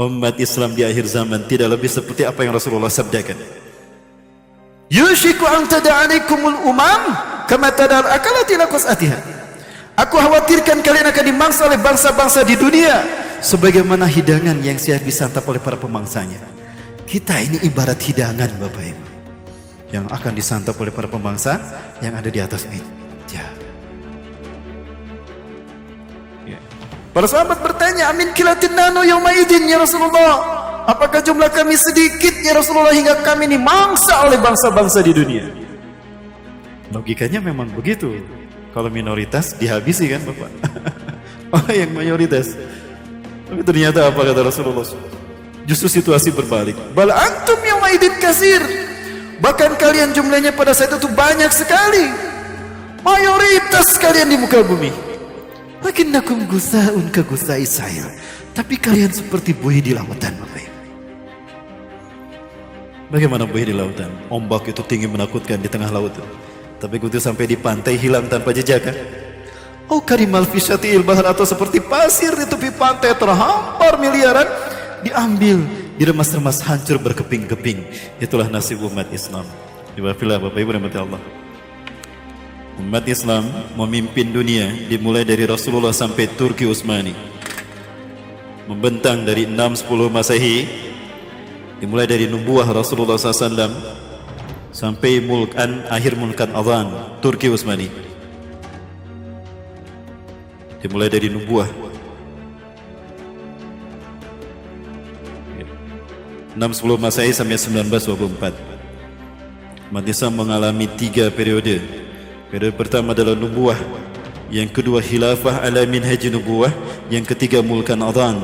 umat Islam di akhir zaman tidak lebih seperti apa yang Rasulullah sabdakan. Yushiku an tada'alaikumul umam kama tada'al akalati lakusatiha. Aku khawatirkan kalian akan dimangsa oleh bangsa-bangsa di dunia sebagaimana hidangan yang siap disantap oleh para pemangsanya. Kita ini ibarat hidangan Bapak Ibu yang akan disantap oleh para pembangsa yang ada di atas meja. Para sahabat bertanya, Amin kilatin nano yaumaidin ya Rasulullah. Apakah jumlah kami sedikit ya Rasulullah hingga kami ini mangsa oleh bangsa-bangsa di dunia? Logikanya memang begitu. Kalau minoritas dihabisi kan Bapak? oh yang mayoritas. Tapi ternyata apa kata Rasulullah? Justru situasi berbalik. Bal antum yaumaidin kasir. Bahkan kalian jumlahnya pada saat itu banyak sekali. Mayoritas kalian di muka bumi. Lakinnakum gusaun ke gusa Israel. Tapi kalian seperti buih di lautan, Bapak Bagaimana buih di lautan? Ombak itu tinggi menakutkan di tengah laut. Tapi begitu sampai di pantai hilang tanpa jejak kan? Oh karimal fisyatil bahar atau seperti pasir di tepi pantai terhampar miliaran diambil diremas-remas hancur berkeping-keping. Itulah nasib umat Islam. Ibafilah Bapak Ibu rahmati Allah. Umat Islam memimpin dunia dimulai dari Rasulullah sampai Turki Utsmani. Membentang dari 610 Masehi dimulai dari nubuah Rasulullah SAW sampai mulkan akhir mulkan azan Turki Utsmani. Dimulai dari nubuah 610 Masehi sampai 1924. Umat Islam mengalami tiga periode. Periode pertama adalah nubuah, yang kedua khilafah ala minhaj nubuah, yang ketiga mulkan adhan.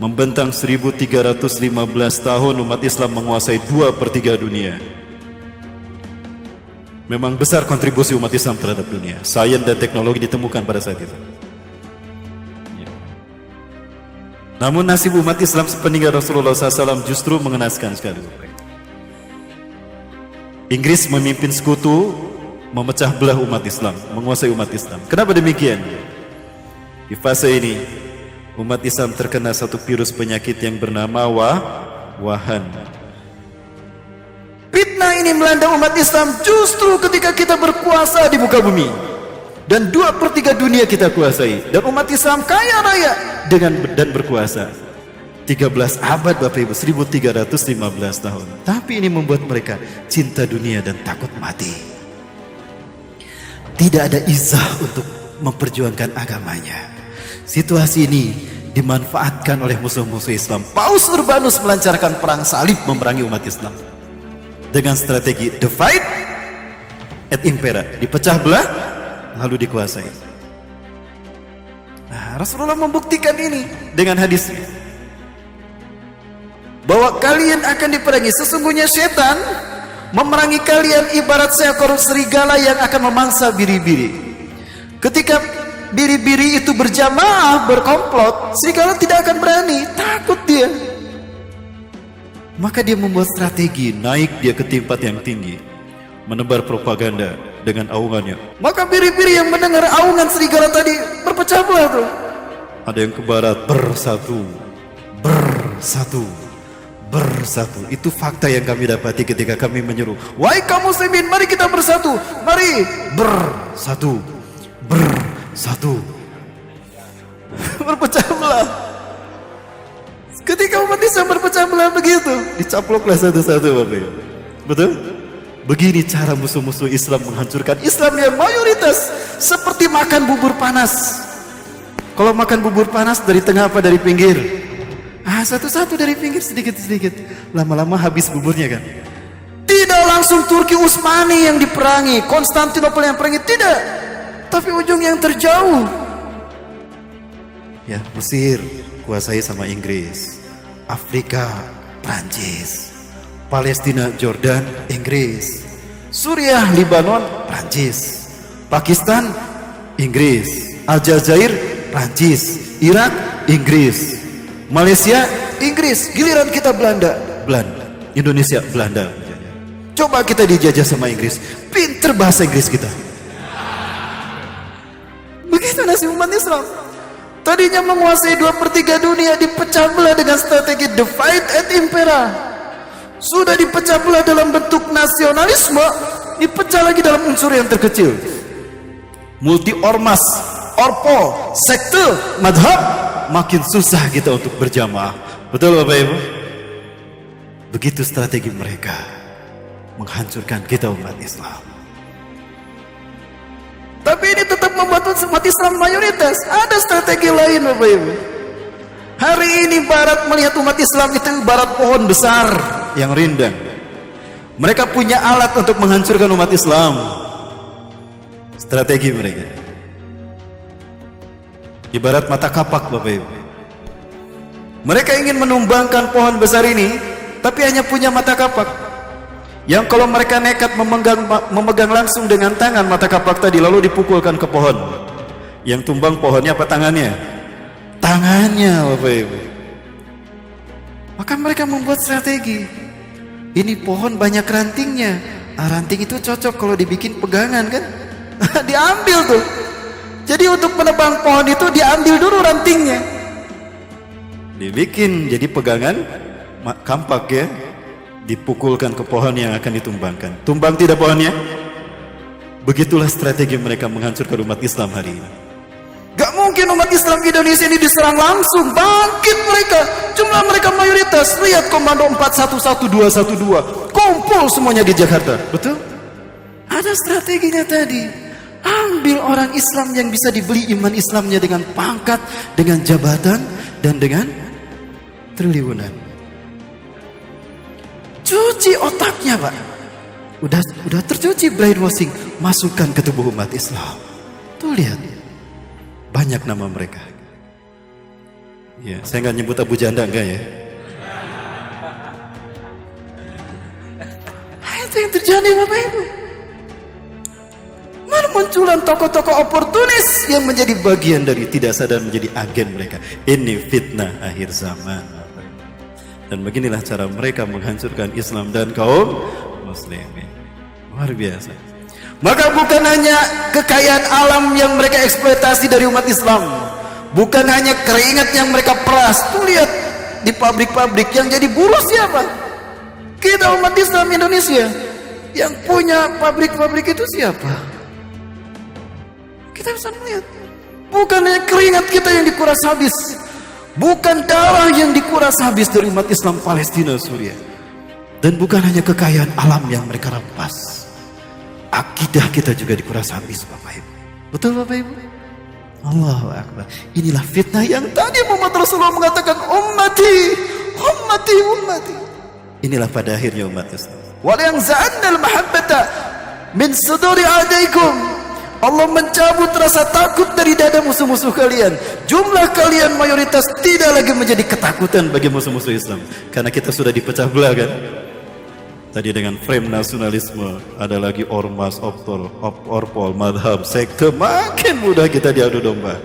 Membentang 1315 tahun umat Islam menguasai dua per tiga dunia. Memang besar kontribusi umat Islam terhadap dunia. Sains dan teknologi ditemukan pada saat itu. Namun nasib umat Islam sepeninggal Rasulullah SAW justru mengenaskan sekali. Inggris memimpin sekutu memecah belah umat Islam, menguasai umat Islam. Kenapa demikian? Di fase ini umat Islam terkena satu virus penyakit yang bernama wa wahan. Fitnah ini melanda umat Islam justru ketika kita berkuasa di muka bumi dan dua per tiga dunia kita kuasai dan umat Islam kaya raya dengan dan berkuasa 13 abad Bapak Ibu 1315 tahun. Tapi ini membuat mereka cinta dunia dan takut mati. Tidak ada izah untuk memperjuangkan agamanya. Situasi ini dimanfaatkan oleh musuh-musuh Islam. Paus Urbanus melancarkan perang salib memerangi umat Islam. Dengan strategi divide et impera dipecah belah lalu dikuasai. Nah, Rasulullah membuktikan ini dengan hadis bahwa kalian akan diperangi. Sesungguhnya setan memerangi kalian ibarat seekor serigala yang akan memangsa biri-biri. Ketika biri-biri itu berjamaah berkomplot, serigala tidak akan berani, takut dia. Maka dia membuat strategi naik dia ke tempat yang tinggi, menebar propaganda dengan aungannya. Maka biri-biri yang mendengar aungan serigala tadi berpecah belah tuh. Ada yang ke barat bersatu, bersatu, bersatu. Itu fakta yang kami dapati ketika kami menyeru. Wahai kaum muslimin, mari kita bersatu. Mari bersatu, bersatu. berpecah belah. Ketika umat Islam berpecah belah begitu, dicaploklah satu-satu Bapak Betul? Begini cara musuh-musuh Islam menghancurkan Islam yang mayoritas seperti makan bubur panas. Kalau makan bubur panas dari tengah apa dari pinggir? Ah, satu-satu dari pinggir sedikit-sedikit. Lama-lama habis buburnya kan. Tidak langsung Turki Utsmani yang diperangi, Konstantinopel yang perangi, tidak. Tapi ujung yang terjauh. Ya, Mesir kuasai sama Inggris. Afrika, Prancis. Palestina, Jordan, Inggris. Suriah, Libanon, Prancis. Pakistan, Inggris. Aljazair, Prancis. Irak, Inggris. Malaysia, Inggris. Giliran kita Belanda, Belanda. Indonesia, Belanda. Coba kita dijajah sama Inggris. Pinter bahasa Inggris kita. Begitu nasib umat Islam. tadinya menguasai dua per tiga dunia dipecah belah dengan strategi divide and impera sudah dipecah belah dalam bentuk nasionalisme dipecah lagi dalam unsur yang terkecil multi ormas orpo sekte madhab makin susah kita untuk berjamaah. Betul Bapak Ibu? Begitu strategi mereka menghancurkan kita umat Islam. Tapi ini tetap membuat umat Islam mayoritas. Ada strategi lain Bapak Ibu. Hari ini Barat melihat umat Islam itu barat pohon besar yang rindang. Mereka punya alat untuk menghancurkan umat Islam. Strategi mereka ibarat mata kapak Bapak Ibu. Mereka ingin menumbangkan pohon besar ini tapi hanya punya mata kapak. Yang kalau mereka nekat memegang memegang langsung dengan tangan mata kapak tadi lalu dipukulkan ke pohon. Yang tumbang pohonnya apa tangannya? Tangannya Bapak Ibu. Maka mereka membuat strategi. Ini pohon banyak rantingnya. Ah, ranting itu cocok kalau dibikin pegangan kan? Diambil tuh jadi untuk menebang pohon itu diambil dulu rantingnya. Dibikin jadi pegangan kampak ya. Dipukulkan ke pohon yang akan ditumbangkan. Tumbang tidak pohonnya? Begitulah strategi mereka menghancurkan umat Islam hari ini. Gak mungkin umat Islam Indonesia ini diserang langsung. Bangkit mereka. Jumlah mereka mayoritas. Lihat komando 411212 kumpul semuanya di Jakarta. Betul? Ada strateginya tadi ambil orang Islam yang bisa dibeli iman Islamnya dengan pangkat dengan jabatan dan dengan triliunan Cuci otaknya, Pak. Udah udah tercuci brainwashing, masukkan ke tubuh umat Islam. Tuh lihat. Banyak nama mereka. Ya, saya nggak nyebut Abu Janda enggak ya? Itu yang terjadi Bapak Ibu. Munculan tokoh-tokoh oportunis yang menjadi bagian dari tidak sadar menjadi agen mereka. Ini fitnah akhir zaman. Dan beginilah cara mereka menghancurkan Islam dan kaum muslimin. Luar biasa. Maka bukan hanya kekayaan alam yang mereka eksploitasi dari umat Islam. Bukan hanya keringat yang mereka peras. Tuh lihat di pabrik-pabrik yang jadi buruh siapa? Kita umat Islam Indonesia. Yang punya pabrik-pabrik itu siapa? Kita bisa melihat. Bukan hanya keringat kita yang dikuras habis. Bukan darah yang dikuras habis dari umat Islam Palestina Suriah. Dan bukan hanya kekayaan alam yang mereka rampas. Akidah kita juga dikuras habis Bapak Ibu. Betul Bapak Ibu? Allahu Akbar. Inilah fitnah yang tadi Muhammad Rasulullah mengatakan ummati, ummati, ummati. Inilah pada akhirnya umat Islam. Wal yang za'annal mahabbata min suduri adaikum Allah mencabut rasa takut dari dada musuh-musuh kalian. Jumlah kalian mayoritas tidak lagi menjadi ketakutan bagi musuh-musuh Islam. Karena kita sudah dipecah belah kan. Tadi dengan frame nasionalisme, ada lagi ormas, optor, op, orpol, madhab, sekte, makin mudah kita diadu domba.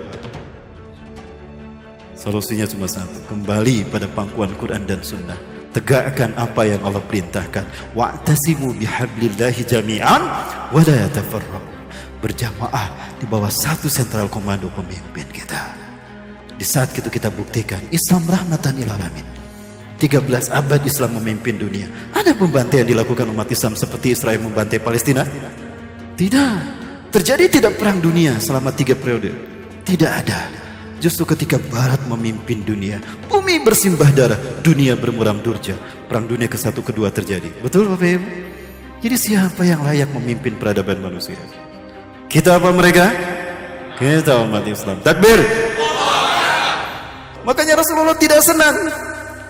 Solusinya cuma satu, kembali pada pangkuan Quran dan Sunnah. Tegakkan apa yang Allah perintahkan. Wa'tasimu bihablillahi jami'an wa la berjamaah di bawah satu sentral komando pemimpin kita. Di saat itu kita buktikan Islam rahmatan ilal alamin. 13 abad Islam memimpin dunia. Ada pembantaian dilakukan umat Islam seperti Israel membantai Palestina? Tidak. Terjadi tidak perang dunia selama tiga periode? Tidak ada. Justru ketika Barat memimpin dunia, bumi bersimbah darah, dunia bermuram durja. Perang dunia ke satu kedua terjadi. Betul Bapak Ibu? Jadi siapa yang layak memimpin peradaban manusia? Kita apa mereka? Kita umat Islam. Takbir. Makanya Rasulullah tidak senang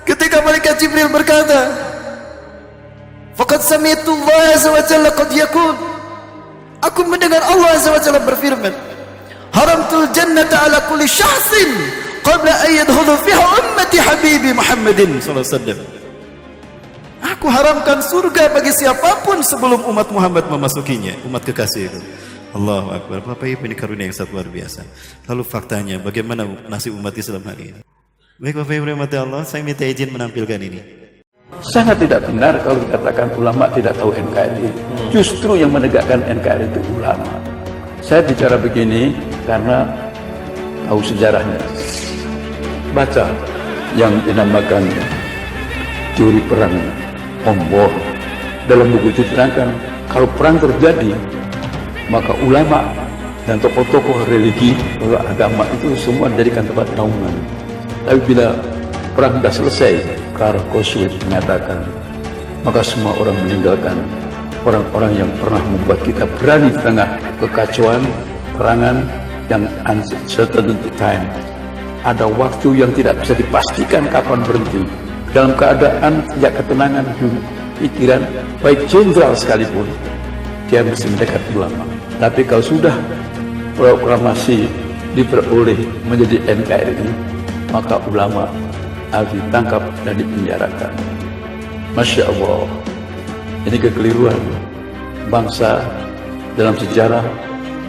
ketika mereka Jibril berkata, "Faqad sami'tu Allah azza wa jalla qad yakun." Aku mendengar Allah azza wa jalla berfirman, "Haramtul jannata ala kulli syahsin qabla an yadkhulu fiha ummati habibi Muhammadin sallallahu alaihi wasallam." Aku haramkan surga bagi siapapun sebelum umat Muhammad memasukinya, umat kekasih itu. Allahu Akbar. Bapak Ibu ini karunia yang sangat luar biasa. Lalu faktanya bagaimana nasib umat Islam hari ini? Baik Bapak Ibu rahmati Allah, saya minta izin menampilkan ini. Sangat tidak benar kalau dikatakan ulama tidak tahu NKRI. Justru yang menegakkan NKRI itu ulama. Saya bicara begini karena tahu sejarahnya. Baca yang dinamakan teori perang Ombor. Dalam buku itu diterangkan kalau perang terjadi maka ulama dan tokoh-tokoh religi agama itu semua dijadikan tempat naungan. Tapi bila perang sudah selesai, Karl Kosuit mengatakan maka semua orang meninggalkan orang-orang yang pernah membuat kita berani di tengah kekacauan, perangan yang uncertain time. Ada waktu yang tidak bisa dipastikan kapan berhenti. Dalam keadaan tidak ketenangan pikiran, baik jenderal sekalipun, dia mesti mendekat ulama. Tapi kalau sudah proklamasi diperoleh menjadi NKRI, maka ulama harus ditangkap dan dipenjarakan. Masya Allah, ini kekeliruan bangsa dalam sejarah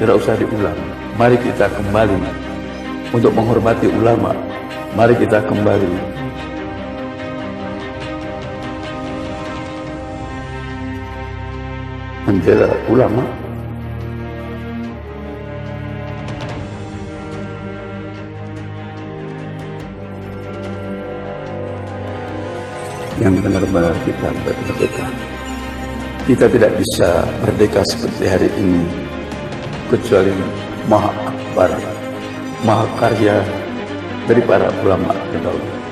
tidak usah diulang. Mari kita kembali untuk menghormati ulama. Mari kita kembali membela ulama yang benar-benar kita merdeka. Kita tidak bisa merdeka seperti hari ini kecuali maha akbar, maha karya dari para ulama terdahulu.